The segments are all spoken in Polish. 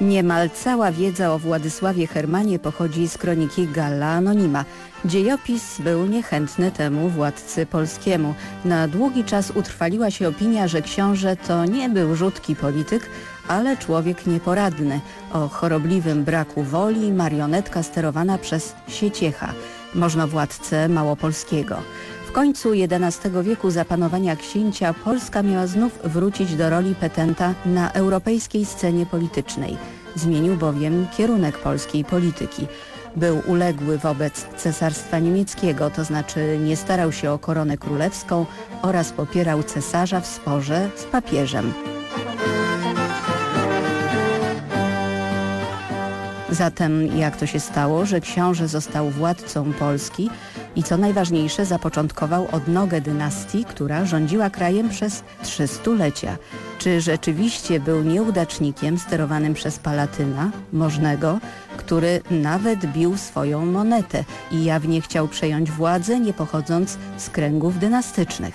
Niemal cała wiedza o Władysławie Hermanie pochodzi z kroniki Galla Anonima. Dziejopis był niechętny temu władcy polskiemu. Na długi czas utrwaliła się opinia, że książę to nie był rzutki polityk, ale człowiek nieporadny, o chorobliwym braku woli, marionetka sterowana przez Sieciecha, możnowładcę małopolskiego. W końcu XI wieku zapanowania księcia Polska miała znów wrócić do roli petenta na europejskiej scenie politycznej. Zmienił bowiem kierunek polskiej polityki. Był uległy wobec cesarstwa niemieckiego, to znaczy nie starał się o koronę królewską oraz popierał cesarza w sporze z papieżem. Zatem jak to się stało, że książę został władcą Polski i co najważniejsze zapoczątkował odnogę dynastii, która rządziła krajem przez trzy stulecia. Czy rzeczywiście był nieudacznikiem sterowanym przez Palatyna, możnego, który nawet bił swoją monetę i jawnie chciał przejąć władzę, nie pochodząc z kręgów dynastycznych?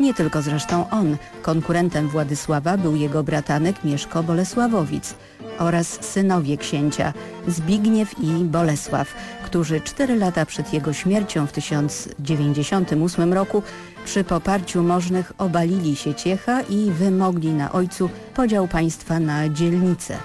Nie tylko zresztą on. Konkurentem Władysława był jego bratanek Mieszko Bolesławowic oraz synowie księcia Zbigniew i Bolesław, którzy cztery lata przed jego śmiercią w 1098 roku przy poparciu możnych obalili się ciecha i wymogli na ojcu podział państwa na dzielnice.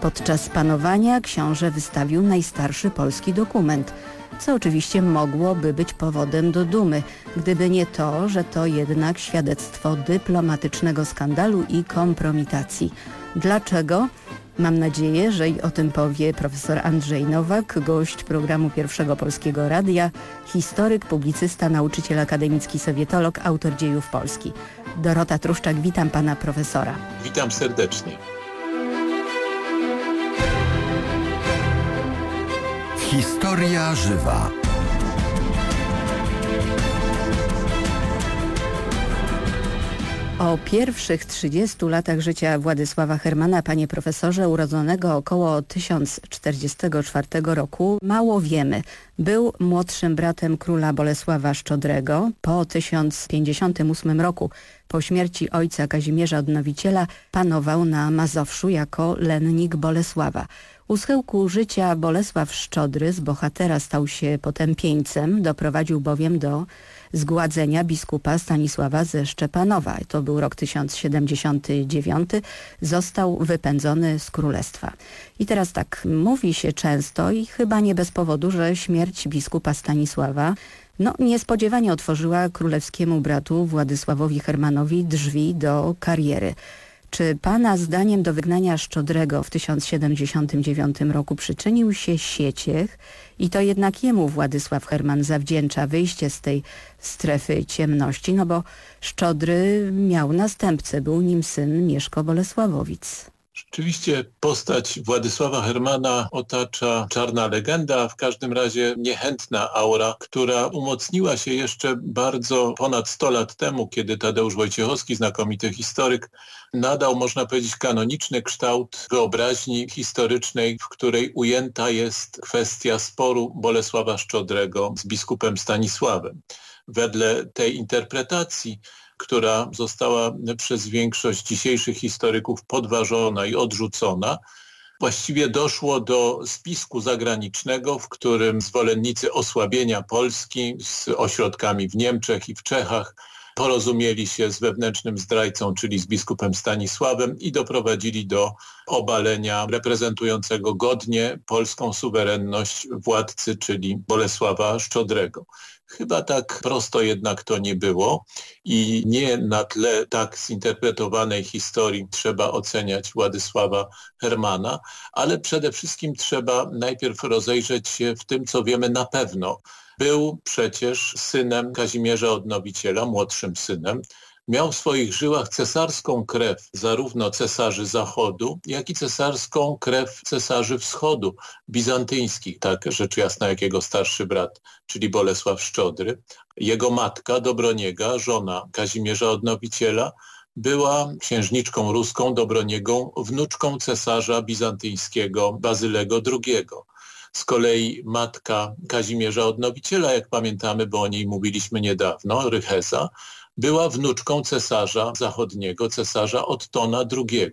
Podczas panowania książę wystawił najstarszy polski dokument – co oczywiście mogłoby być powodem do dumy, gdyby nie to, że to jednak świadectwo dyplomatycznego skandalu i kompromitacji. Dlaczego? Mam nadzieję, że i o tym powie profesor Andrzej Nowak, gość programu Pierwszego Polskiego Radia, historyk, publicysta, nauczyciel akademicki, sowietolog, autor dziejów Polski. Dorota Truszczak, witam pana profesora. Witam serdecznie. Historia żywa. O pierwszych 30 latach życia Władysława Hermana, panie profesorze, urodzonego około 1044 roku, mało wiemy. Był młodszym bratem króla Bolesława Szczodrego. Po 1058 roku, po śmierci ojca Kazimierza Odnowiciela, panował na Mazowszu jako lennik Bolesława. U schyłku życia Bolesław Szczodry z bohatera stał się potępieńcem, doprowadził bowiem do zgładzenia biskupa Stanisława ze Szczepanowa. To był rok 1079. Został wypędzony z królestwa. I teraz tak, mówi się często i chyba nie bez powodu, że śmierć biskupa Stanisława no, niespodziewanie otworzyła królewskiemu bratu Władysławowi Hermanowi drzwi do kariery. Czy Pana zdaniem do wygnania Szczodrego w 1079 roku przyczynił się Sieciech i to jednak jemu Władysław Herman zawdzięcza wyjście z tej strefy ciemności, no bo Szczodry miał następcę, był nim syn Mieszko Bolesławowic. Rzeczywiście postać Władysława Hermana otacza czarna legenda, w każdym razie niechętna aura, która umocniła się jeszcze bardzo ponad 100 lat temu, kiedy Tadeusz Wojciechowski, znakomity historyk, nadał, można powiedzieć, kanoniczny kształt wyobraźni historycznej, w której ujęta jest kwestia sporu Bolesława Szczodrego z biskupem Stanisławem. Wedle tej interpretacji która została przez większość dzisiejszych historyków podważona i odrzucona, właściwie doszło do spisku zagranicznego, w którym zwolennicy osłabienia Polski z ośrodkami w Niemczech i w Czechach porozumieli się z wewnętrznym zdrajcą, czyli z biskupem Stanisławem i doprowadzili do obalenia reprezentującego godnie polską suwerenność władcy, czyli Bolesława Szczodrego. Chyba tak prosto jednak to nie było i nie na tle tak zinterpretowanej historii trzeba oceniać Władysława Hermana, ale przede wszystkim trzeba najpierw rozejrzeć się w tym, co wiemy na pewno. Był przecież synem Kazimierza Odnowiciela, młodszym synem, Miał w swoich żyłach cesarską krew zarówno cesarzy Zachodu, jak i cesarską krew cesarzy Wschodu, bizantyńskich, tak rzecz jasna jak jego starszy brat, czyli Bolesław Szczodry. Jego matka Dobroniega, żona Kazimierza Odnowiciela, była księżniczką ruską Dobroniegą, wnuczką cesarza bizantyjskiego Bazylego II. Z kolei matka Kazimierza Odnowiciela, jak pamiętamy, bo o niej mówiliśmy niedawno, Rycheza, była wnuczką cesarza zachodniego, cesarza Ottona II.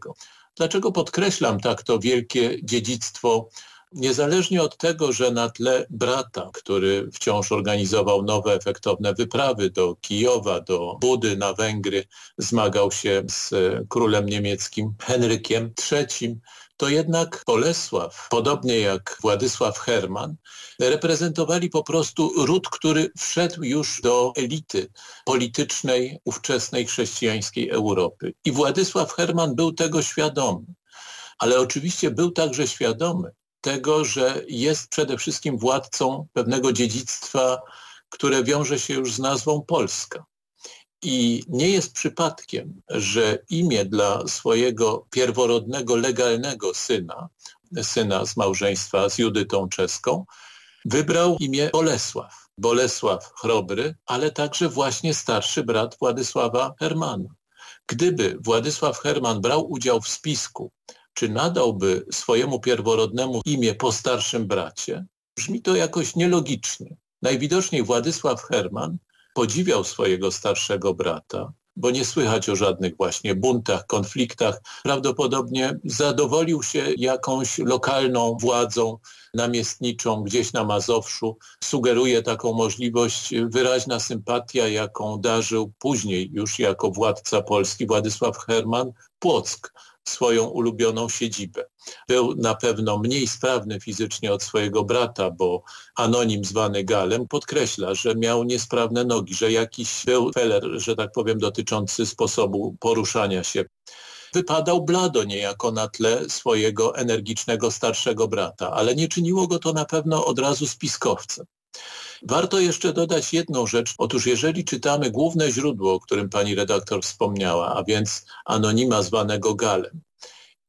Dlaczego podkreślam tak to wielkie dziedzictwo Niezależnie od tego, że na tle brata, który wciąż organizował nowe efektowne wyprawy do Kijowa, do Budy na Węgry, zmagał się z królem niemieckim Henrykiem III, to jednak Bolesław, podobnie jak Władysław Herman, reprezentowali po prostu ród, który wszedł już do elity politycznej ówczesnej chrześcijańskiej Europy. I Władysław Herman był tego świadomy. Ale oczywiście był także świadomy tego, że jest przede wszystkim władcą pewnego dziedzictwa, które wiąże się już z nazwą Polska. I nie jest przypadkiem, że imię dla swojego pierworodnego, legalnego syna, syna z małżeństwa z Judytą Czeską, wybrał imię Bolesław. Bolesław Chrobry, ale także właśnie starszy brat Władysława Hermana. Gdyby Władysław Herman brał udział w spisku, czy nadałby swojemu pierworodnemu imię po starszym bracie? Brzmi to jakoś nielogicznie. Najwidoczniej Władysław Herman podziwiał swojego starszego brata, bo nie słychać o żadnych właśnie buntach, konfliktach. Prawdopodobnie zadowolił się jakąś lokalną władzą namiestniczą gdzieś na Mazowszu. Sugeruje taką możliwość wyraźna sympatia, jaką darzył później już jako władca Polski Władysław Herman Płock swoją ulubioną siedzibę. Był na pewno mniej sprawny fizycznie od swojego brata, bo anonim zwany Galem podkreśla, że miał niesprawne nogi, że jakiś był feler, że tak powiem, dotyczący sposobu poruszania się wypadał blado niejako na tle swojego energicznego starszego brata, ale nie czyniło go to na pewno od razu spiskowcem. Warto jeszcze dodać jedną rzecz. Otóż jeżeli czytamy główne źródło, o którym pani redaktor wspomniała, a więc anonima zwanego Galem,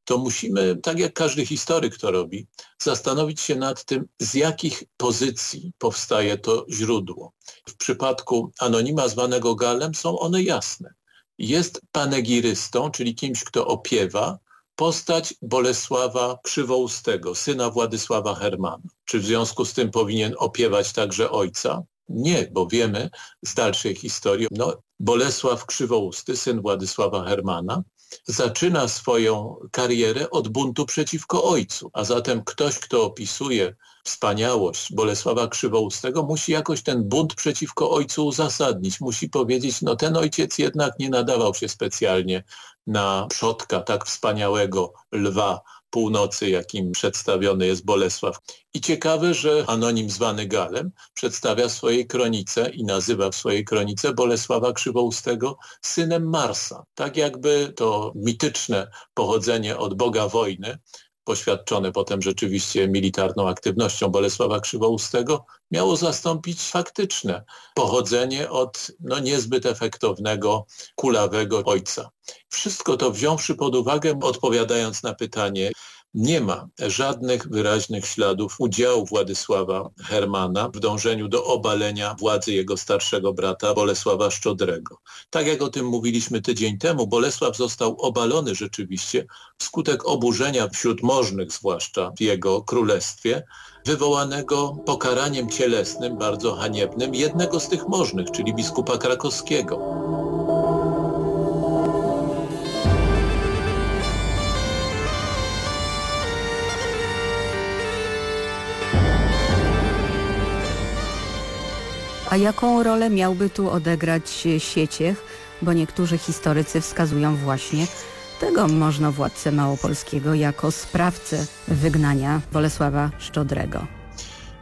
to musimy, tak jak każdy historyk to robi, zastanowić się nad tym, z jakich pozycji powstaje to źródło. W przypadku anonima zwanego Galem są one jasne. Jest panegirystą, czyli kimś, kto opiewa, postać Bolesława Krzywoustego, syna Władysława Hermana. Czy w związku z tym powinien opiewać także ojca? Nie, bo wiemy z dalszej historii, no, Bolesław Krzywousty, syn Władysława Hermana, zaczyna swoją karierę od buntu przeciwko ojcu, a zatem ktoś, kto opisuje wspaniałość Bolesława Krzywoustego, musi jakoś ten bunt przeciwko ojcu uzasadnić. Musi powiedzieć, no ten ojciec jednak nie nadawał się specjalnie na przodka tak wspaniałego lwa północy, jakim przedstawiony jest Bolesław. I ciekawe, że anonim zwany Galem przedstawia swojej kronice i nazywa w swojej kronice Bolesława Krzywoustego synem Marsa. Tak jakby to mityczne pochodzenie od Boga wojny poświadczone potem rzeczywiście militarną aktywnością Bolesława Krzywoustego, miało zastąpić faktyczne pochodzenie od no, niezbyt efektownego, kulawego ojca. Wszystko to wziąwszy pod uwagę, odpowiadając na pytanie, nie ma żadnych wyraźnych śladów udziału Władysława Hermana w dążeniu do obalenia władzy jego starszego brata Bolesława Szczodrego. Tak jak o tym mówiliśmy tydzień temu, Bolesław został obalony rzeczywiście wskutek oburzenia wśród możnych, zwłaszcza w jego królestwie, wywołanego pokaraniem cielesnym, bardzo haniebnym, jednego z tych możnych, czyli biskupa krakowskiego. A jaką rolę miałby tu odegrać Sieciech? Bo niektórzy historycy wskazują właśnie tego można władcę małopolskiego jako sprawcę wygnania Bolesława Szczodrego.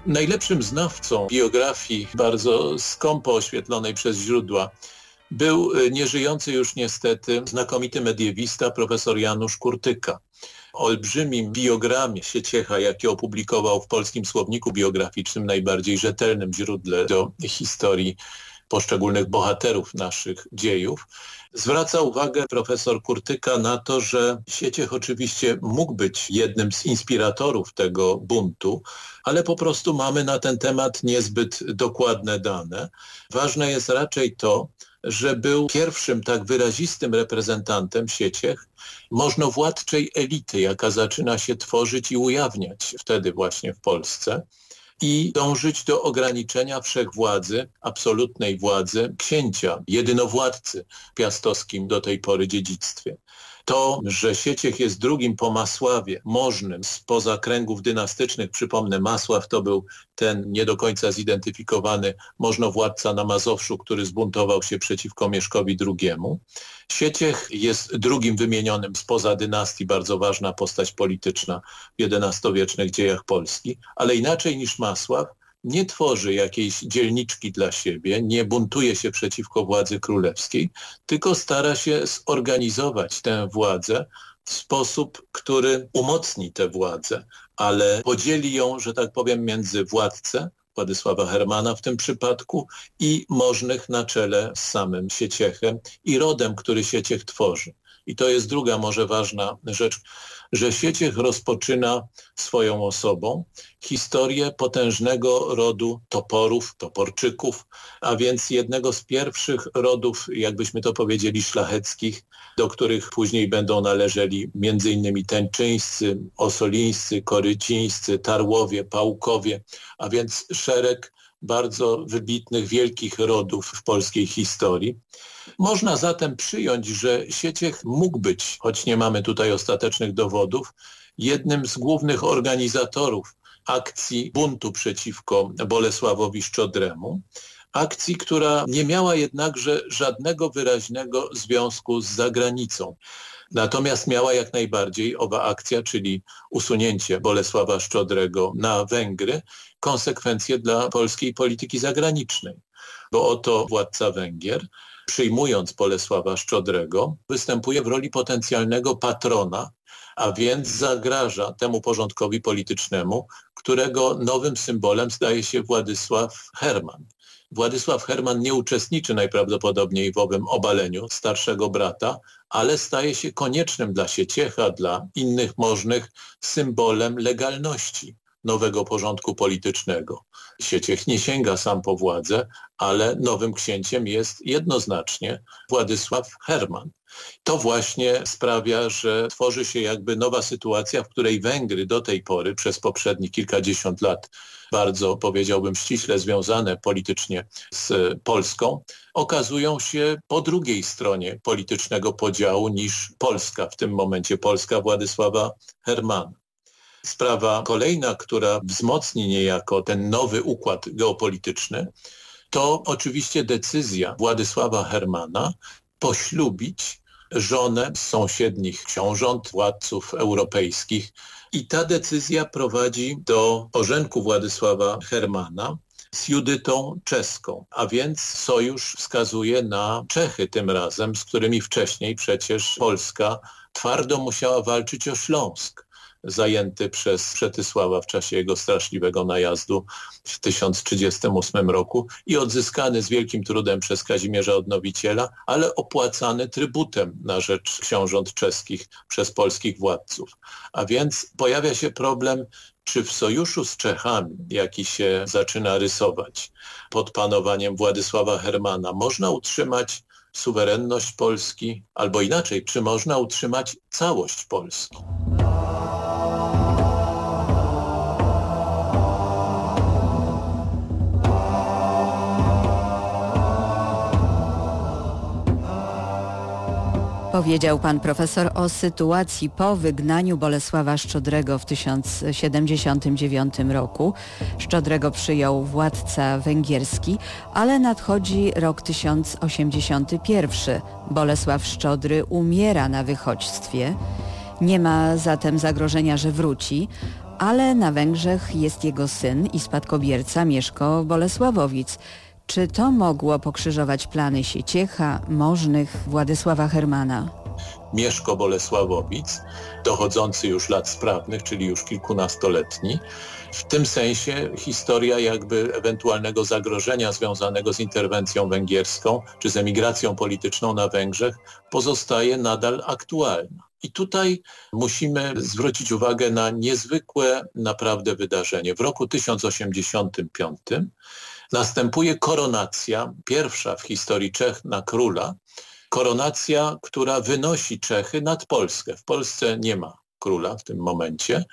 Najlepszym znawcą biografii bardzo skąpo oświetlonej przez źródła był nieżyjący już niestety znakomity mediewista profesor Janusz Kurtyka olbrzymim biogramie Sieciecha, jaki opublikował w Polskim Słowniku Biograficznym, najbardziej rzetelnym źródle do historii poszczególnych bohaterów naszych dziejów, zwraca uwagę profesor Kurtyka na to, że Sieciech oczywiście mógł być jednym z inspiratorów tego buntu, ale po prostu mamy na ten temat niezbyt dokładne dane. Ważne jest raczej to, że był pierwszym tak wyrazistym reprezentantem Sieciech możnowładczej elity, jaka zaczyna się tworzyć i ujawniać wtedy właśnie w Polsce i dążyć do ograniczenia wszechwładzy, absolutnej władzy księcia, jedynowładcy piastowskim do tej pory dziedzictwie. To, że Sieciech jest drugim po Masławie, możnym spoza kręgów dynastycznych, przypomnę, Masław to był ten nie do końca zidentyfikowany możnowładca na Mazowszu, który zbuntował się przeciwko Mieszkowi II. Sieciech jest drugim wymienionym spoza dynastii, bardzo ważna postać polityczna w XI-wiecznych dziejach Polski, ale inaczej niż Masław, nie tworzy jakiejś dzielniczki dla siebie, nie buntuje się przeciwko władzy królewskiej, tylko stara się zorganizować tę władzę w sposób, który umocni tę władzę, ale podzieli ją, że tak powiem, między władcę, Władysława Hermana w tym przypadku i możnych na czele z samym Sieciechem i rodem, który Sieciech tworzy. I to jest druga może ważna rzecz, że Sieciech rozpoczyna swoją osobą historię potężnego rodu toporów, toporczyków, a więc jednego z pierwszych rodów, jakbyśmy to powiedzieli, szlacheckich, do których później będą należeli m.in. Tęczyńscy, Osolińscy, Korycińscy, Tarłowie, Pałkowie, a więc szereg bardzo wybitnych, wielkich rodów w polskiej historii. Można zatem przyjąć, że Sieciech mógł być, choć nie mamy tutaj ostatecznych dowodów, jednym z głównych organizatorów akcji buntu przeciwko Bolesławowi Szczodremu, akcji, która nie miała jednakże żadnego wyraźnego związku z zagranicą. Natomiast miała jak najbardziej owa akcja, czyli usunięcie Bolesława Szczodrego na Węgry, konsekwencje dla polskiej polityki zagranicznej. Bo oto władca Węgier, przyjmując Bolesława Szczodrego, występuje w roli potencjalnego patrona, a więc zagraża temu porządkowi politycznemu, którego nowym symbolem staje się Władysław Herman. Władysław Herman nie uczestniczy najprawdopodobniej w owym obaleniu starszego brata, ale staje się koniecznym dla Sieciecha, dla innych możnych symbolem legalności nowego porządku politycznego. Sieciech nie sięga sam po władzę, ale nowym księciem jest jednoznacznie Władysław Herman. To właśnie sprawia, że tworzy się jakby nowa sytuacja, w której Węgry do tej pory przez poprzednich kilkadziesiąt lat bardzo powiedziałbym ściśle związane politycznie z Polską, okazują się po drugiej stronie politycznego podziału niż Polska, w tym momencie Polska Władysława Hermana. Sprawa kolejna, która wzmocni niejako ten nowy układ geopolityczny, to oczywiście decyzja Władysława Hermana poślubić żonę z sąsiednich książąt, władców europejskich. I ta decyzja prowadzi do orzenku Władysława Hermana z Judytą czeską, a więc sojusz wskazuje na Czechy tym razem, z którymi wcześniej przecież Polska twardo musiała walczyć o Śląsk zajęty przez Przetysława w czasie jego straszliwego najazdu w 1038 roku i odzyskany z wielkim trudem przez Kazimierza Odnowiciela, ale opłacany trybutem na rzecz książąt czeskich przez polskich władców. A więc pojawia się problem czy w sojuszu z Czechami, jaki się zaczyna rysować pod panowaniem Władysława Hermana, można utrzymać suwerenność Polski, albo inaczej, czy można utrzymać całość Polski? Powiedział pan profesor o sytuacji po wygnaniu Bolesława Szczodrego w 1079 roku. Szczodrego przyjął władca węgierski, ale nadchodzi rok 1081. Bolesław Szczodry umiera na wychodźstwie. Nie ma zatem zagrożenia, że wróci, ale na Węgrzech jest jego syn i spadkobierca Mieszko Bolesławowic. Czy to mogło pokrzyżować plany Sieciecha, możnych Władysława Hermana? Mieszko Bolesławowic, dochodzący już lat sprawnych, czyli już kilkunastoletni. W tym sensie historia jakby ewentualnego zagrożenia związanego z interwencją węgierską czy z emigracją polityczną na Węgrzech pozostaje nadal aktualna. I tutaj musimy zwrócić uwagę na niezwykłe naprawdę wydarzenie. W roku 1085 następuje koronacja, pierwsza w historii Czech na króla, koronacja, która wynosi Czechy nad Polskę. W Polsce nie ma króla w tym momencie.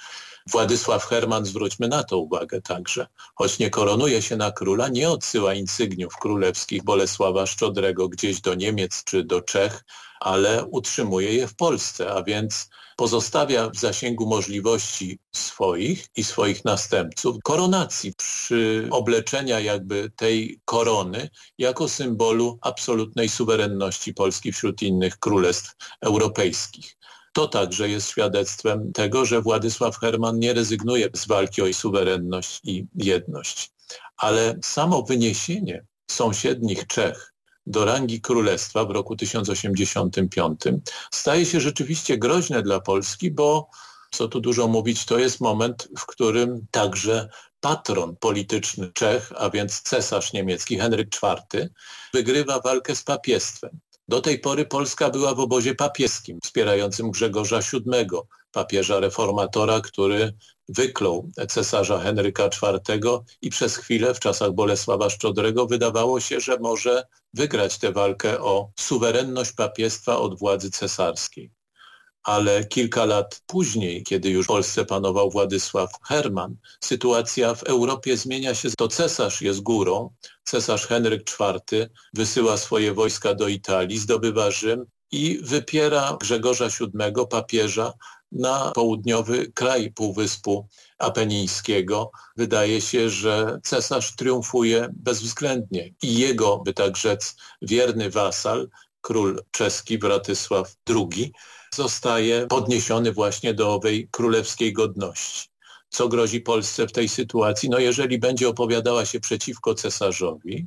Władysław Herman, zwróćmy na to uwagę także, choć nie koronuje się na króla, nie odsyła insygniów królewskich Bolesława Szczodrego gdzieś do Niemiec czy do Czech, ale utrzymuje je w Polsce, a więc pozostawia w zasięgu możliwości swoich i swoich następców koronacji, przy obleczenia jakby tej korony jako symbolu absolutnej suwerenności Polski wśród innych królestw europejskich. To także jest świadectwem tego, że Władysław Herman nie rezygnuje z walki o suwerenność i jedność. Ale samo wyniesienie sąsiednich Czech do rangi królestwa w roku 1085 staje się rzeczywiście groźne dla Polski, bo co tu dużo mówić, to jest moment, w którym także patron polityczny Czech, a więc cesarz niemiecki Henryk IV, wygrywa walkę z papiestwem. Do tej pory Polska była w obozie papieskim, wspierającym Grzegorza VII, papieża reformatora, który wyklął cesarza Henryka IV i przez chwilę w czasach Bolesława Szczodrego wydawało się, że może wygrać tę walkę o suwerenność papiestwa od władzy cesarskiej ale kilka lat później, kiedy już w Polsce panował Władysław Herman, sytuacja w Europie zmienia się. To cesarz jest górą, cesarz Henryk IV wysyła swoje wojska do Italii, zdobywa Rzym i wypiera Grzegorza VII, papieża, na południowy kraj Półwyspu Apenińskiego. Wydaje się, że cesarz triumfuje bezwzględnie i jego, by tak rzec, wierny wasal, król czeski Bratysław II, zostaje podniesiony właśnie do owej królewskiej godności. Co grozi Polsce w tej sytuacji? No jeżeli będzie opowiadała się przeciwko cesarzowi,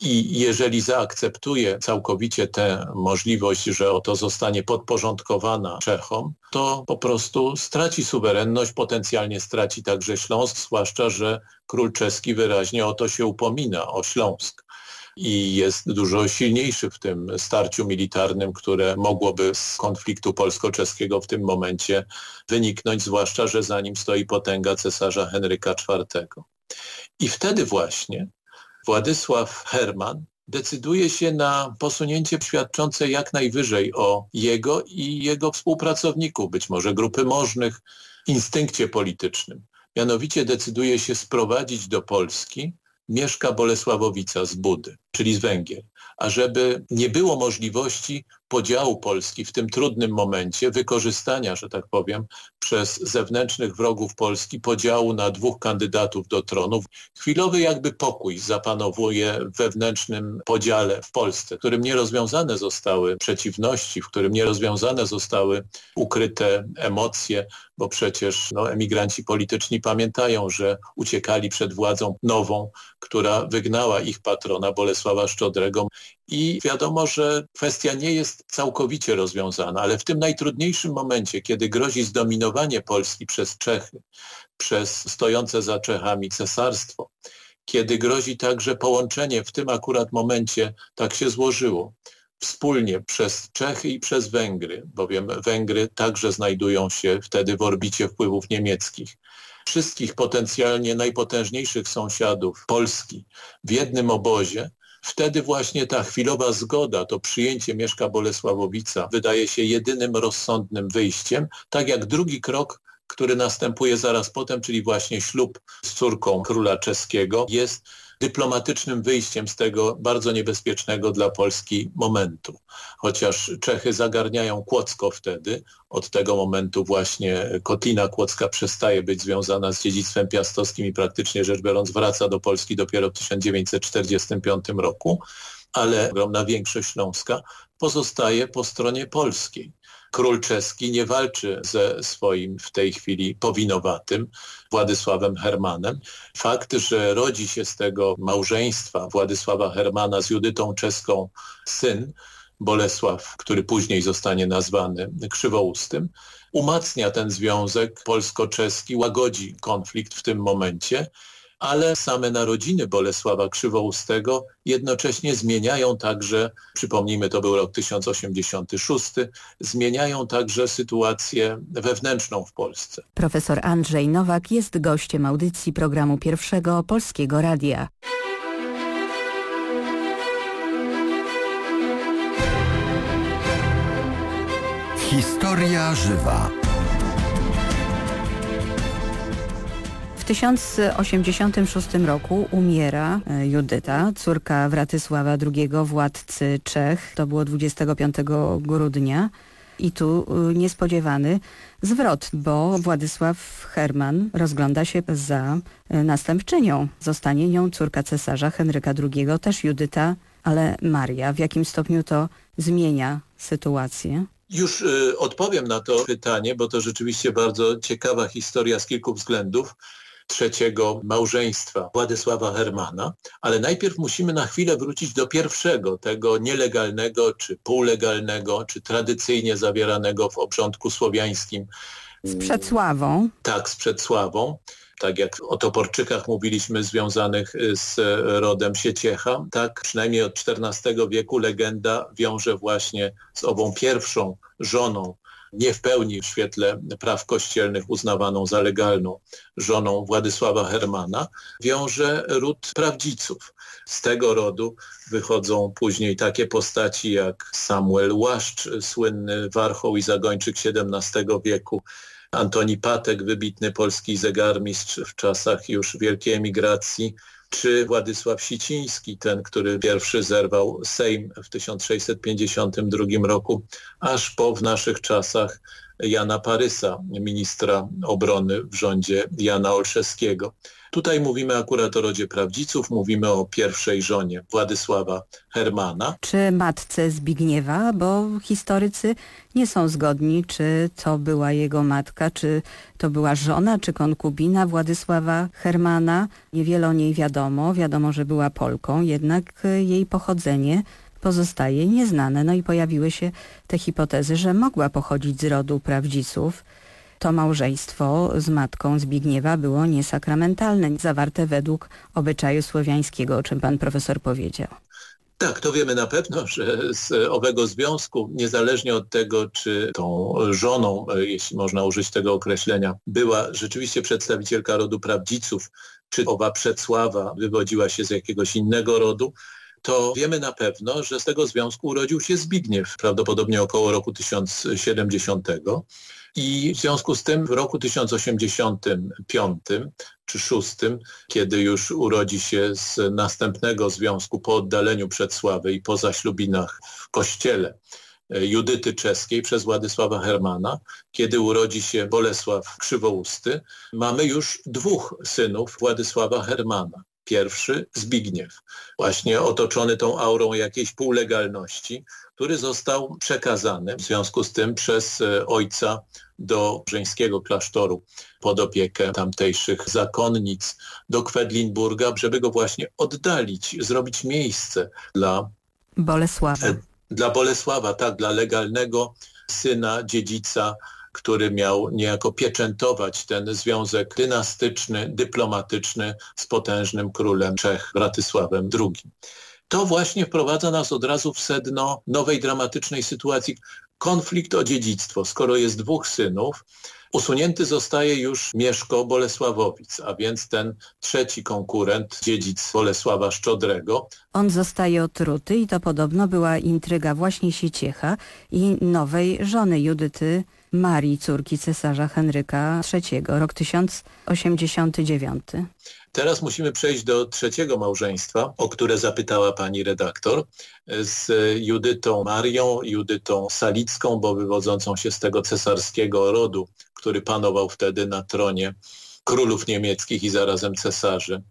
i jeżeli zaakceptuje całkowicie tę możliwość, że oto zostanie podporządkowana Czechom, to po prostu straci suwerenność, potencjalnie straci także Śląsk, zwłaszcza, że król czeski wyraźnie o to się upomina, o Śląsk i jest dużo silniejszy w tym starciu militarnym, które mogłoby z konfliktu polsko-czeskiego w tym momencie wyniknąć, zwłaszcza, że za nim stoi potęga cesarza Henryka IV. I wtedy właśnie Władysław Herman decyduje się na posunięcie świadczące jak najwyżej o jego i jego współpracowników, być może grupy możnych, instynkcie politycznym. Mianowicie decyduje się sprowadzić do Polski Mieszka Bolesławowica z Budy, czyli z Węgier. A żeby nie było możliwości podziału Polski w tym trudnym momencie, wykorzystania, że tak powiem, przez zewnętrznych wrogów Polski podziału na dwóch kandydatów do tronu. Chwilowy jakby pokój zapanowuje w wewnętrznym podziale w Polsce, w którym nierozwiązane zostały przeciwności, w którym nierozwiązane zostały ukryte emocje, bo przecież no, emigranci polityczni pamiętają, że uciekali przed władzą nową, która wygnała ich patrona Bolesława Szczodrego i wiadomo, że kwestia nie jest całkowicie rozwiązana, ale w tym najtrudniejszym momencie, kiedy grozi zdominowanie Polski przez Czechy, przez stojące za Czechami cesarstwo, kiedy grozi także połączenie w tym akurat momencie, tak się złożyło, wspólnie przez Czechy i przez Węgry, bowiem Węgry także znajdują się wtedy w orbicie wpływów niemieckich. Wszystkich potencjalnie najpotężniejszych sąsiadów Polski w jednym obozie, Wtedy właśnie ta chwilowa zgoda, to przyjęcie Mieszka Bolesławowica wydaje się jedynym rozsądnym wyjściem, tak jak drugi krok który następuje zaraz potem, czyli właśnie ślub z córką króla czeskiego, jest dyplomatycznym wyjściem z tego bardzo niebezpiecznego dla Polski momentu. Chociaż Czechy zagarniają Kłodzko wtedy, od tego momentu właśnie Kotlina Kłodzka przestaje być związana z dziedzictwem piastowskim i praktycznie rzecz biorąc wraca do Polski dopiero w 1945 roku, ale ogromna większość Śląska pozostaje po stronie polskiej król czeski nie walczy ze swoim w tej chwili powinowatym Władysławem Hermanem. Fakt, że rodzi się z tego małżeństwa Władysława Hermana z Judytą czeską syn, Bolesław, który później zostanie nazwany Krzywoustym, umacnia ten związek polsko-czeski, łagodzi konflikt w tym momencie ale same narodziny Bolesława Krzywoustego jednocześnie zmieniają także, przypomnijmy to był rok 1086, zmieniają także sytuację wewnętrzną w Polsce. Profesor Andrzej Nowak jest gościem audycji programu Pierwszego Polskiego Radia. Historia żywa. 1086 roku umiera e, Judyta, córka Wratysława II, władcy Czech. To było 25 grudnia. I tu e, niespodziewany zwrot, bo Władysław Herman rozgląda się za e, następczynią. Zostanie nią córka cesarza Henryka II, też Judyta, ale Maria. W jakim stopniu to zmienia sytuację? Już y, odpowiem na to pytanie, bo to rzeczywiście bardzo ciekawa historia z kilku względów trzeciego małżeństwa Władysława Hermana, ale najpierw musimy na chwilę wrócić do pierwszego, tego nielegalnego, czy półlegalnego, czy tradycyjnie zawieranego w obrządku słowiańskim. Z Przedsławą. Tak, z Przedsławą tak jak o Toporczykach mówiliśmy związanych y, z rodem Sieciecha, tak przynajmniej od XIV wieku legenda wiąże właśnie z ową pierwszą żoną nie w pełni w świetle praw kościelnych uznawaną za legalną żoną Władysława Hermana, wiąże ród prawdziców. Z tego rodu wychodzą później takie postaci jak Samuel Łaszcz, słynny warchoł i zagończyk XVII wieku, Antoni Patek, wybitny polski zegarmistrz w czasach już wielkiej emigracji, czy Władysław Siciński, ten, który pierwszy zerwał Sejm w 1652 roku, aż po w naszych czasach Jana Parysa, ministra obrony w rządzie Jana Olszewskiego. Tutaj mówimy akurat o rodzie prawdziców, mówimy o pierwszej żonie Władysława Hermana. Czy matce Zbigniewa, bo historycy nie są zgodni, czy to była jego matka, czy to była żona, czy konkubina Władysława Hermana. Niewiele o niej wiadomo. Wiadomo, że była Polką, jednak jej pochodzenie pozostaje nieznane. No i pojawiły się te hipotezy, że mogła pochodzić z rodu prawdziców to małżeństwo z matką Zbigniewa było niesakramentalne, zawarte według obyczaju słowiańskiego, o czym pan profesor powiedział. Tak, to wiemy na pewno, że z owego związku, niezależnie od tego, czy tą żoną, jeśli można użyć tego określenia, była rzeczywiście przedstawicielka rodu prawdziców, czy owa przedsława wywodziła się z jakiegoś innego rodu, to wiemy na pewno, że z tego związku urodził się Zbigniew, prawdopodobnie około roku 1070. I w związku z tym w roku 1085 czy 6, kiedy już urodzi się z następnego związku po oddaleniu Przedsławy i po zaślubinach w kościele e, Judyty Czeskiej przez Władysława Hermana, kiedy urodzi się Bolesław Krzywousty, mamy już dwóch synów Władysława Hermana. Pierwszy Zbigniew, właśnie otoczony tą aurą jakiejś półlegalności, który został przekazany w związku z tym przez e, ojca do żeńskiego klasztoru pod opiekę tamtejszych zakonnic do Kwedlinburga, żeby go właśnie oddalić, zrobić miejsce dla Bolesława. E, dla Bolesława, tak, dla legalnego syna, dziedzica, który miał niejako pieczętować ten związek dynastyczny, dyplomatyczny z potężnym królem Czech, Bratysławem II. To właśnie wprowadza nas od razu w sedno nowej dramatycznej sytuacji, konflikt o dziedzictwo. Skoro jest dwóch synów, usunięty zostaje już Mieszko Bolesławowic, a więc ten trzeci konkurent, dziedzic Bolesława Szczodrego. On zostaje otruty i to podobno była intryga właśnie Sieciecha i nowej żony Judyty Marii, córki cesarza Henryka III, rok 1089. Teraz musimy przejść do trzeciego małżeństwa, o które zapytała pani redaktor, z Judytą Marią, Judytą Salicką, bo wywodzącą się z tego cesarskiego rodu, który panował wtedy na tronie królów niemieckich i zarazem cesarzy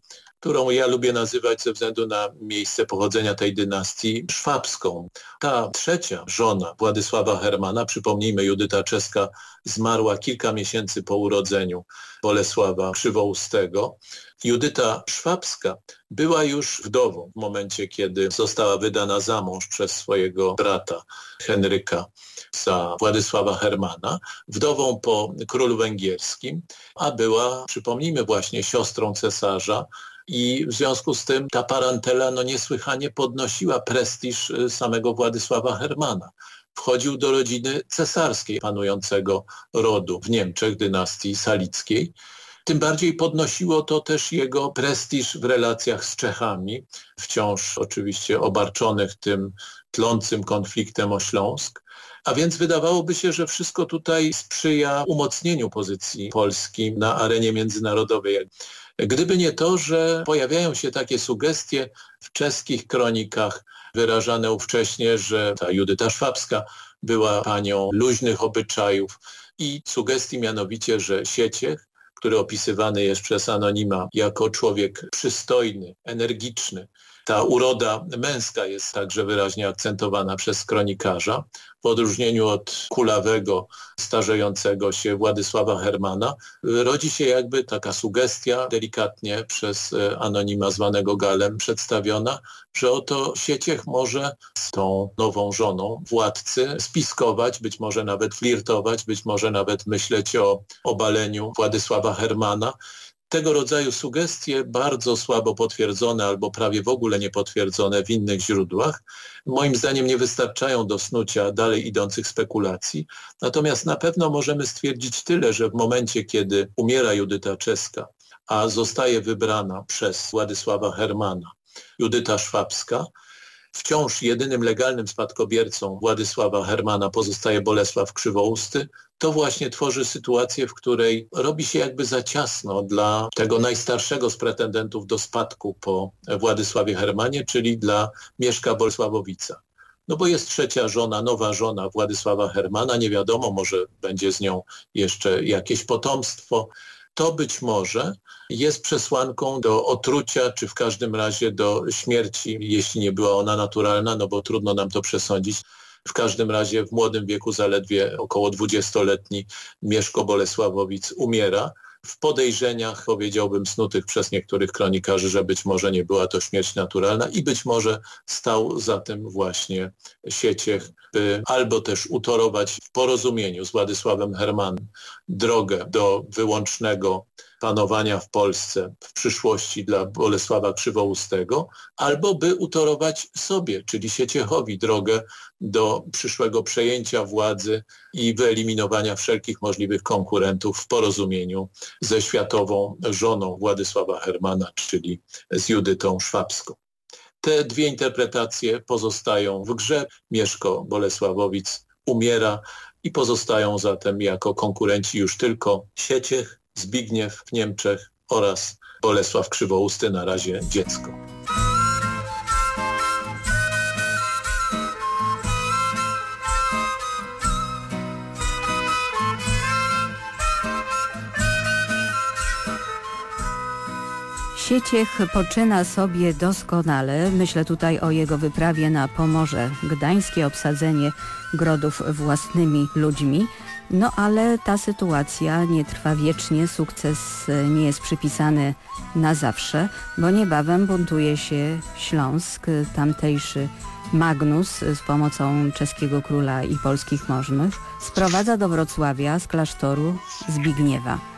którą ja lubię nazywać ze względu na miejsce pochodzenia tej dynastii szwabską. Ta trzecia żona Władysława Hermana, przypomnijmy, Judyta Czeska zmarła kilka miesięcy po urodzeniu Bolesława Krzywoustego. Judyta Szwabska była już wdową w momencie, kiedy została wydana za mąż przez swojego brata Henryka za Władysława Hermana, wdową po królu węgierskim, a była, przypomnijmy właśnie, siostrą cesarza i w związku z tym ta parantela no, niesłychanie podnosiła prestiż y, samego Władysława Hermana. Wchodził do rodziny cesarskiej panującego rodu w Niemczech, dynastii salickiej. Tym bardziej podnosiło to też jego prestiż w relacjach z Czechami, wciąż oczywiście obarczonych tym tlącym konfliktem o Śląsk. A więc wydawałoby się, że wszystko tutaj sprzyja umocnieniu pozycji Polski na arenie międzynarodowej. Gdyby nie to, że pojawiają się takie sugestie w czeskich kronikach wyrażane ówcześnie, że ta Judyta Szwabska była panią luźnych obyczajów i sugestii mianowicie, że Sieciech, który opisywany jest przez Anonima jako człowiek przystojny, energiczny, ta uroda męska jest także wyraźnie akcentowana przez kronikarza, w odróżnieniu od kulawego, starzejącego się Władysława Hermana, rodzi się jakby taka sugestia, delikatnie przez e, anonima zwanego Galem przedstawiona, że oto Sieciech może z tą nową żoną władcy spiskować, być może nawet flirtować, być może nawet myśleć o obaleniu Władysława Hermana tego rodzaju sugestie, bardzo słabo potwierdzone albo prawie w ogóle niepotwierdzone w innych źródłach, moim zdaniem nie wystarczają do snucia dalej idących spekulacji. Natomiast na pewno możemy stwierdzić tyle, że w momencie, kiedy umiera Judyta Czeska, a zostaje wybrana przez Władysława Hermana Judyta Szwabska, wciąż jedynym legalnym spadkobiercą Władysława Hermana pozostaje Bolesław Krzywousty, to właśnie tworzy sytuację, w której robi się jakby za ciasno dla tego najstarszego z pretendentów do spadku po Władysławie Hermanie, czyli dla Mieszka Bolesławowica. No bo jest trzecia żona, nowa żona Władysława Hermana, nie wiadomo, może będzie z nią jeszcze jakieś potomstwo. To być może jest przesłanką do otrucia, czy w każdym razie do śmierci, jeśli nie była ona naturalna, no bo trudno nam to przesądzić. W każdym razie w młodym wieku, zaledwie około 20-letni Mieszko Bolesławowic umiera. W podejrzeniach, powiedziałbym, snutych przez niektórych kronikarzy, że być może nie była to śmierć naturalna i być może stał za tym właśnie Sieciech, albo też utorować w porozumieniu z Władysławem Hermanem drogę do wyłącznego panowania w Polsce w przyszłości dla Bolesława Krzywoustego, albo by utorować sobie, czyli Sieciechowi, drogę do przyszłego przejęcia władzy i wyeliminowania wszelkich możliwych konkurentów w porozumieniu ze światową żoną Władysława Hermana, czyli z Judytą Szwabską. Te dwie interpretacje pozostają w grze. Mieszko Bolesławowic umiera i pozostają zatem jako konkurenci już tylko Sieciech, Zbigniew w Niemczech oraz Bolesław Krzywousty, na razie dziecko. Sieciech poczyna sobie doskonale. Myślę tutaj o jego wyprawie na Pomorze Gdańskie, obsadzenie grodów własnymi ludźmi. No ale ta sytuacja nie trwa wiecznie, sukces nie jest przypisany na zawsze, bo niebawem buntuje się Śląsk, tamtejszy Magnus z pomocą czeskiego króla i polskich możnych sprowadza do Wrocławia z klasztoru Zbigniewa.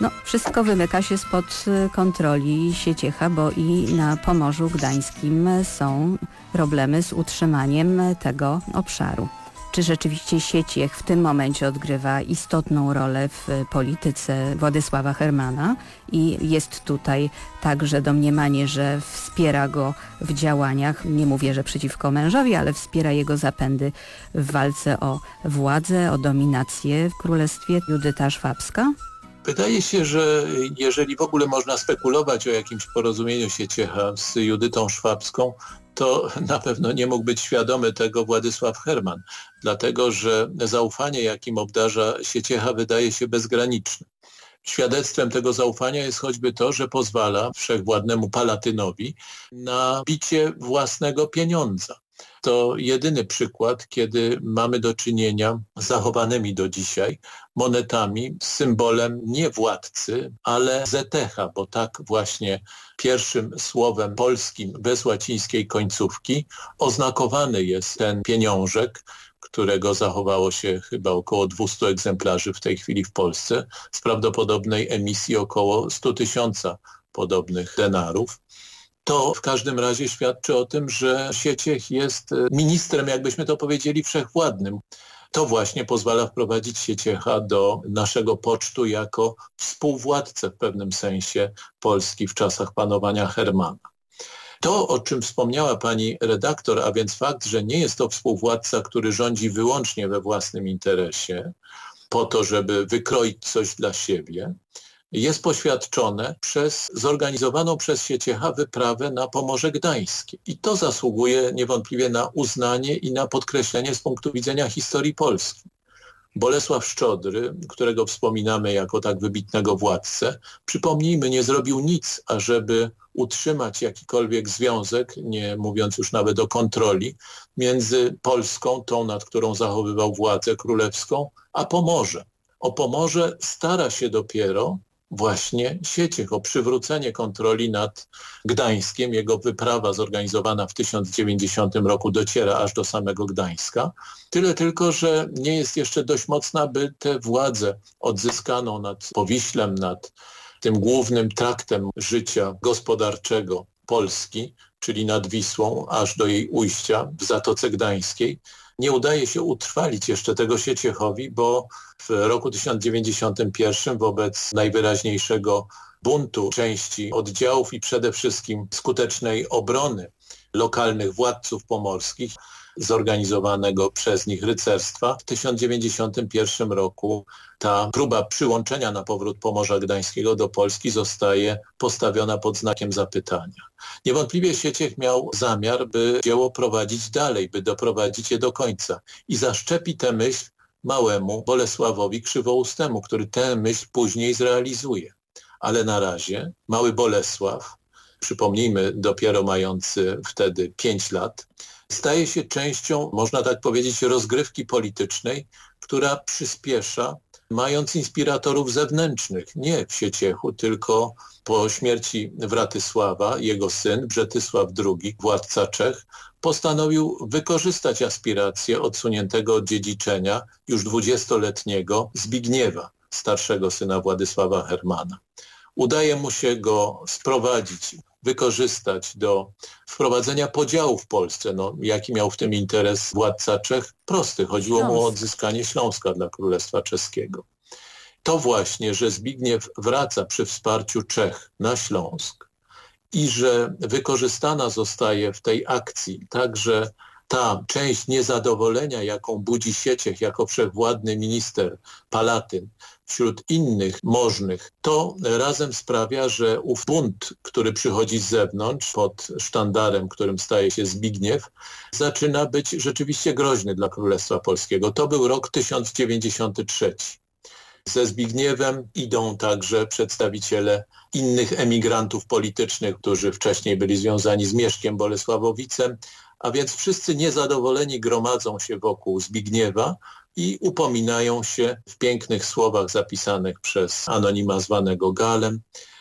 No, wszystko wymyka się spod e, kontroli Sieciecha, bo i na Pomorzu Gdańskim są problemy z utrzymaniem tego obszaru. Czy rzeczywiście Sieciech w tym momencie odgrywa istotną rolę w polityce Władysława Hermana i jest tutaj także domniemanie, że wspiera go w działaniach, nie mówię, że przeciwko mężowi, ale wspiera jego zapędy w walce o władzę, o dominację w królestwie Judyta Szwabska? Wydaje się, że jeżeli w ogóle można spekulować o jakimś porozumieniu Sieciecha z Judytą Szwabską, to na pewno nie mógł być świadomy tego Władysław Herman, dlatego że zaufanie, jakim obdarza Sieciecha, wydaje się bezgraniczne. Świadectwem tego zaufania jest choćby to, że pozwala wszechwładnemu Palatynowi na bicie własnego pieniądza. To jedyny przykład, kiedy mamy do czynienia z zachowanymi do dzisiaj monetami z symbolem nie władcy, ale zetecha, bo tak właśnie pierwszym słowem polskim bez łacińskiej końcówki oznakowany jest ten pieniążek, którego zachowało się chyba około 200 egzemplarzy w tej chwili w Polsce, z prawdopodobnej emisji około 100 tysiąca podobnych denarów. To w każdym razie świadczy o tym, że Sieciech jest ministrem, jakbyśmy to powiedzieli, wszechwładnym. To właśnie pozwala wprowadzić Sieciecha do naszego pocztu jako współwładcę w pewnym sensie Polski w czasach panowania Hermana. To, o czym wspomniała pani redaktor, a więc fakt, że nie jest to współwładca, który rządzi wyłącznie we własnym interesie, po to, żeby wykroić coś dla siebie, jest poświadczone przez zorganizowaną przez Sieciecha wyprawę na Pomorze Gdańskie. I to zasługuje niewątpliwie na uznanie i na podkreślenie z punktu widzenia historii Polski. Bolesław Szczodry, którego wspominamy jako tak wybitnego władcę, przypomnijmy, nie zrobił nic, ażeby utrzymać jakikolwiek związek, nie mówiąc już nawet o kontroli, między Polską, tą nad którą zachowywał władzę królewską, a Pomorzem. O Pomorze stara się dopiero właśnie Sieciech, o przywrócenie kontroli nad Gdańskiem. Jego wyprawa zorganizowana w 1090 roku dociera aż do samego Gdańska. Tyle tylko, że nie jest jeszcze dość mocna, by tę władzę odzyskaną nad Powiślem, nad tym głównym traktem życia gospodarczego Polski, czyli nad Wisłą, aż do jej ujścia w Zatoce Gdańskiej, nie udaje się utrwalić jeszcze tego Sieciechowi, bo w roku 1091 wobec najwyraźniejszego buntu części oddziałów i przede wszystkim skutecznej obrony lokalnych władców pomorskich zorganizowanego przez nich rycerstwa. W 1091 roku ta próba przyłączenia na powrót Pomorza Gdańskiego do Polski zostaje postawiona pod znakiem zapytania. Niewątpliwie Sieciech miał zamiar, by dzieło prowadzić dalej, by doprowadzić je do końca i zaszczepi tę myśl małemu Bolesławowi Krzywoustemu, który tę myśl później zrealizuje. Ale na razie mały Bolesław, przypomnijmy, dopiero mający wtedy 5 lat, staje się częścią, można tak powiedzieć, rozgrywki politycznej, która przyspiesza, mając inspiratorów zewnętrznych, nie w Sieciechu, tylko po śmierci Wratysława, jego syn, Brzetysław II, władca Czech, postanowił wykorzystać aspiracje odsuniętego od dziedziczenia już dwudziestoletniego Zbigniewa, starszego syna Władysława Hermana. Udaje mu się go sprowadzić wykorzystać do wprowadzenia podziału w Polsce. No, jaki miał w tym interes władca Czech? Prosty. Chodziło mu o odzyskanie Śląska dla Królestwa Czeskiego. To właśnie, że Zbigniew wraca przy wsparciu Czech na Śląsk i że wykorzystana zostaje w tej akcji także ta część niezadowolenia, jaką budzi Sieciech jako wszechwładny minister Palatyn wśród innych możnych, to razem sprawia, że ów bunt, który przychodzi z zewnątrz pod sztandarem, którym staje się Zbigniew, zaczyna być rzeczywiście groźny dla Królestwa Polskiego. To był rok 1093. Ze Zbigniewem idą także przedstawiciele innych emigrantów politycznych, którzy wcześniej byli związani z Mieszkiem Bolesławowicem, a więc wszyscy niezadowoleni gromadzą się wokół Zbigniewa i upominają się w pięknych słowach zapisanych przez anonima zwanego Galem,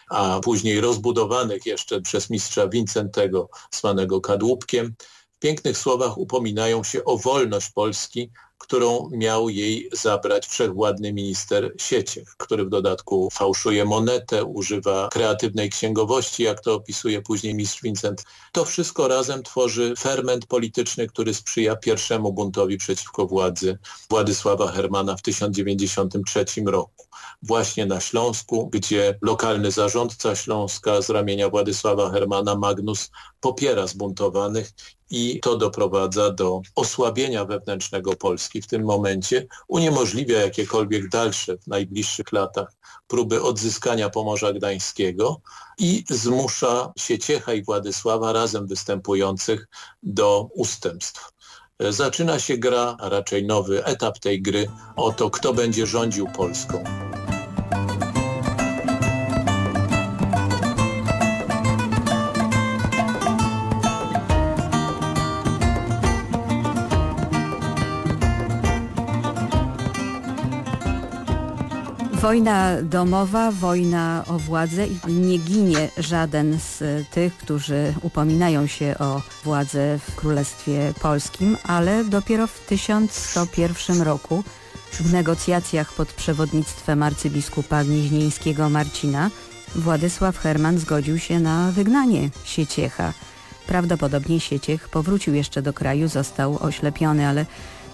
a później rozbudowanych jeszcze przez mistrza Wincentego zwanego Kadłubkiem. W pięknych słowach upominają się o wolność Polski którą miał jej zabrać wszechwładny minister Sieciech, który w dodatku fałszuje monetę, używa kreatywnej księgowości, jak to opisuje później mistrz Vincent. To wszystko razem tworzy ferment polityczny, który sprzyja pierwszemu buntowi przeciwko władzy Władysława Hermana w 1093 roku. Właśnie na Śląsku, gdzie lokalny zarządca Śląska z ramienia Władysława Hermana Magnus popiera zbuntowanych i to doprowadza do osłabienia wewnętrznego Polski w tym momencie, uniemożliwia jakiekolwiek dalsze w najbliższych latach próby odzyskania Pomorza Gdańskiego i zmusza Sieciecha i Władysława razem występujących do ustępstw. Zaczyna się gra, a raczej nowy etap tej gry o to, kto będzie rządził Polską. Wojna domowa, wojna o władzę i nie ginie żaden z tych, którzy upominają się o władzę w Królestwie Polskim, ale dopiero w 1101 roku w negocjacjach pod przewodnictwem arcybiskupa gnieźnieńskiego Marcina Władysław Herman zgodził się na wygnanie Sieciecha. Prawdopodobnie Sieciech powrócił jeszcze do kraju, został oślepiony, ale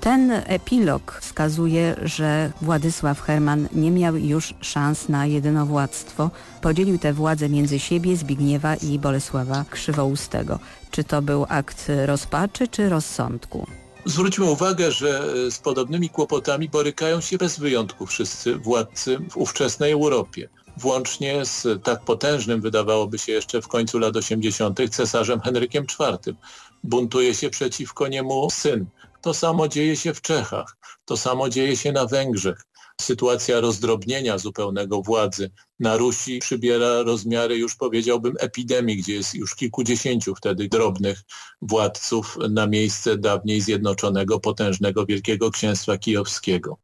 ten epilog wskazuje, że Władysław Herman nie miał już szans na jedynowładztwo. Podzielił tę władzę między siebie, Zbigniewa i Bolesława Krzywoustego. Czy to był akt rozpaczy czy rozsądku? Zwróćmy uwagę, że z podobnymi kłopotami borykają się bez wyjątku wszyscy władcy w ówczesnej Europie włącznie z tak potężnym, wydawałoby się jeszcze w końcu lat 80., cesarzem Henrykiem IV. Buntuje się przeciwko niemu syn. To samo dzieje się w Czechach, to samo dzieje się na Węgrzech. Sytuacja rozdrobnienia zupełnego władzy na Rusi przybiera rozmiary, już powiedziałbym, epidemii, gdzie jest już kilkudziesięciu wtedy drobnych władców na miejsce dawniej zjednoczonego, potężnego Wielkiego Księstwa Kijowskiego.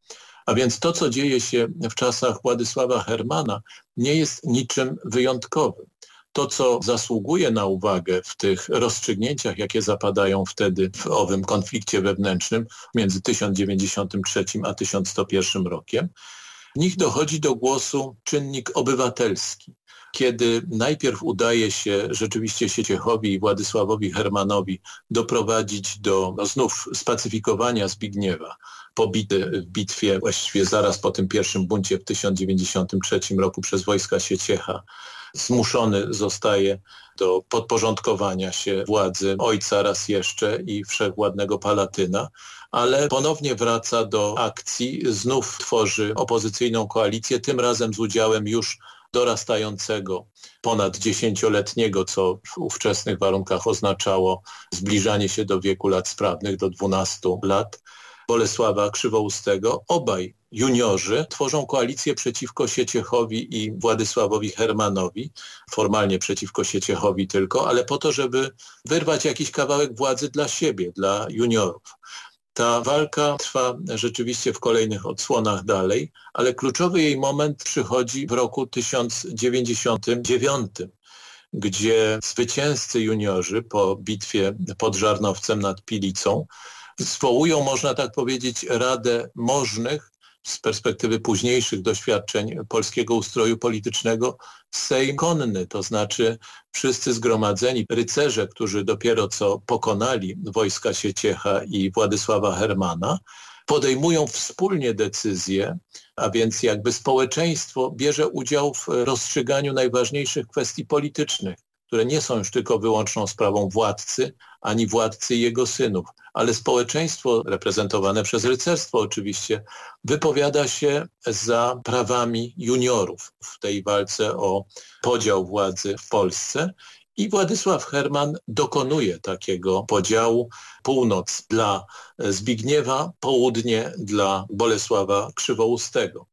A więc to, co dzieje się w czasach Władysława Hermana, nie jest niczym wyjątkowym. To, co zasługuje na uwagę w tych rozstrzygnięciach, jakie zapadają wtedy w owym konflikcie wewnętrznym między 1093 a 1101 rokiem, w nich dochodzi do głosu czynnik obywatelski kiedy najpierw udaje się rzeczywiście Sieciechowi i Władysławowi Hermanowi doprowadzić do no znów spacyfikowania Zbigniewa, pobity w bitwie właściwie zaraz po tym pierwszym buncie w 1093 roku przez wojska Sieciecha, zmuszony zostaje do podporządkowania się władzy ojca raz jeszcze i wszechwładnego Palatyna, ale ponownie wraca do akcji, znów tworzy opozycyjną koalicję, tym razem z udziałem już dorastającego, ponad dziesięcioletniego, co w ówczesnych warunkach oznaczało zbliżanie się do wieku lat sprawnych, do 12 lat, Bolesława Krzywoustego. Obaj juniorzy tworzą koalicję przeciwko Sieciechowi i Władysławowi Hermanowi, formalnie przeciwko Sieciechowi tylko, ale po to, żeby wyrwać jakiś kawałek władzy dla siebie, dla juniorów. Ta walka trwa rzeczywiście w kolejnych odsłonach dalej, ale kluczowy jej moment przychodzi w roku 1099, gdzie zwycięzcy juniorzy po bitwie pod Żarnowcem nad Pilicą zwołują, można tak powiedzieć, Radę Możnych z perspektywy późniejszych doświadczeń polskiego ustroju politycznego. Sejm konny, to znaczy wszyscy zgromadzeni rycerze, którzy dopiero co pokonali wojska Sieciecha i Władysława Hermana, podejmują wspólnie decyzje, a więc jakby społeczeństwo bierze udział w rozstrzyganiu najważniejszych kwestii politycznych, które nie są już tylko wyłączną sprawą władcy, ani władcy i jego synów, ale społeczeństwo reprezentowane przez rycerstwo oczywiście wypowiada się za prawami juniorów w tej walce o podział władzy w Polsce i Władysław Herman dokonuje takiego podziału. Północ dla Zbigniewa, południe dla Bolesława Krzywoustego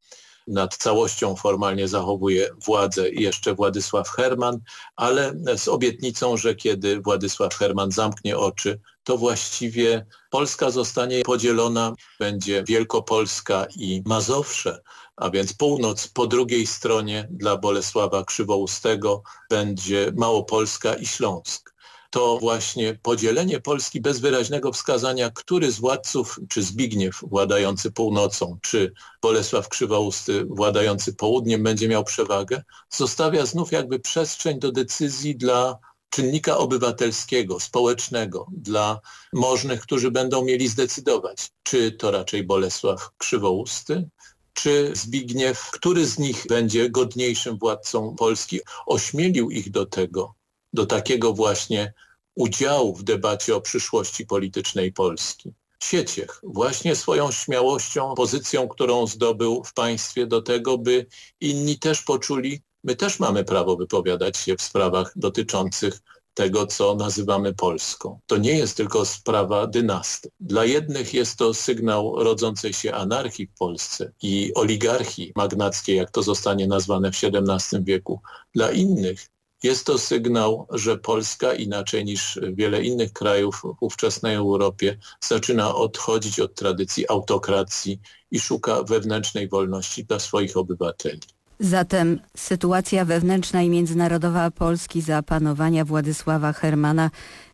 nad całością formalnie zachowuje władzę jeszcze Władysław Herman, ale z obietnicą, że kiedy Władysław Herman zamknie oczy, to właściwie Polska zostanie podzielona, będzie Wielkopolska i Mazowsze, a więc północ po drugiej stronie dla Bolesława Krzywoustego będzie Małopolska i Śląsk to właśnie podzielenie Polski bez wyraźnego wskazania, który z władców, czy Zbigniew władający północą, czy Bolesław Krzywousty władający południem będzie miał przewagę, zostawia znów jakby przestrzeń do decyzji dla czynnika obywatelskiego, społecznego, dla możnych, którzy będą mieli zdecydować, czy to raczej Bolesław Krzywousty, czy Zbigniew, który z nich będzie godniejszym władcą Polski, ośmielił ich do tego, do takiego właśnie udziału w debacie o przyszłości politycznej Polski. Sieciech właśnie swoją śmiałością, pozycją, którą zdobył w państwie do tego, by inni też poczuli, my też mamy prawo wypowiadać się w sprawach dotyczących tego, co nazywamy Polską. To nie jest tylko sprawa dynastii. Dla jednych jest to sygnał rodzącej się anarchii w Polsce i oligarchii magnackiej, jak to zostanie nazwane w XVII wieku. Dla innych Jest to sygnał, że Polska inaczej niż wiele innych krajów w ówczesnej Europie zaczyna odchodzić od tradycji autokracji i szuka wewnętrznej wolności dla swoich obywateli. Zatem sytuacja wewnętrzna i międzynarodowa Polski za panowania Władysława Hermana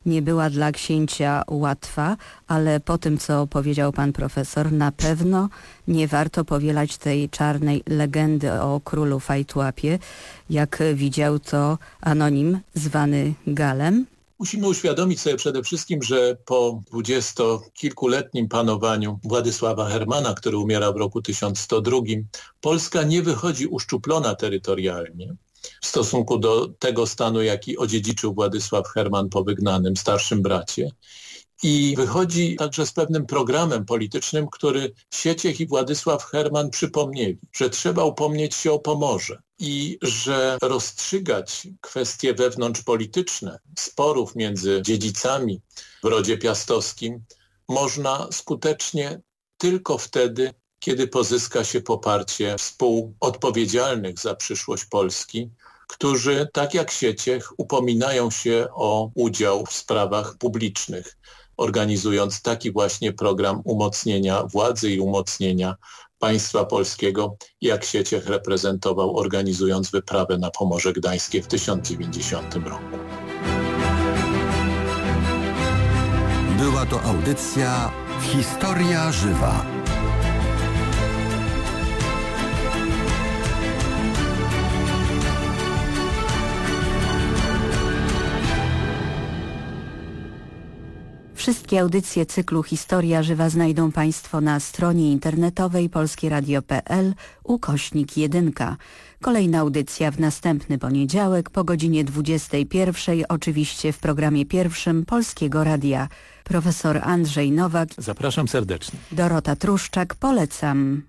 nie była dla księcia łatwa, ale po tym, co powiedział pan profesor, na pewno nie warto powielać tej czarnej legendy o królu Fajtłapie, jak widział to anonim zwany Galem. Musimy uświadomić sobie przede wszystkim, że po dwudziestokilkuletnim panowaniu Władysława Hermana, który umiera w roku 1102, Polska nie wychodzi uszczuplona terytorialnie w stosunku do tego stanu, jaki odziedziczył Władysław Herman po wygnanym starszym bracie. I wychodzi także z pewnym programem politycznym, który Sieciech i Władysław Herman przypomnieli, że trzeba upomnieć się o Pomorze i że rozstrzygać kwestie wewnątrzpolityczne, sporów między dziedzicami w rodzie piastowskim można skutecznie tylko wtedy, kiedy pozyska się poparcie współodpowiedzialnych za przyszłość Polski, którzy, tak jak Sieciech, upominają się o udział w sprawach publicznych, organizując taki właśnie program umocnienia władzy i umocnienia państwa polskiego, jak Sieciech reprezentował, organizując wyprawę na Pomorze Gdańskie w 1090 roku. Była to audycja Historia Żywa. Wszystkie audycje cyklu Historia Żywa znajdą Państwo na stronie internetowej polskieradio.pl ukośnik 1. Kolejna audycja w następny poniedziałek po godzinie 21, oczywiście w programie pierwszym Polskiego Radia. Profesor Andrzej Nowak. Zapraszam serdecznie. Dorota Truszczak, polecam.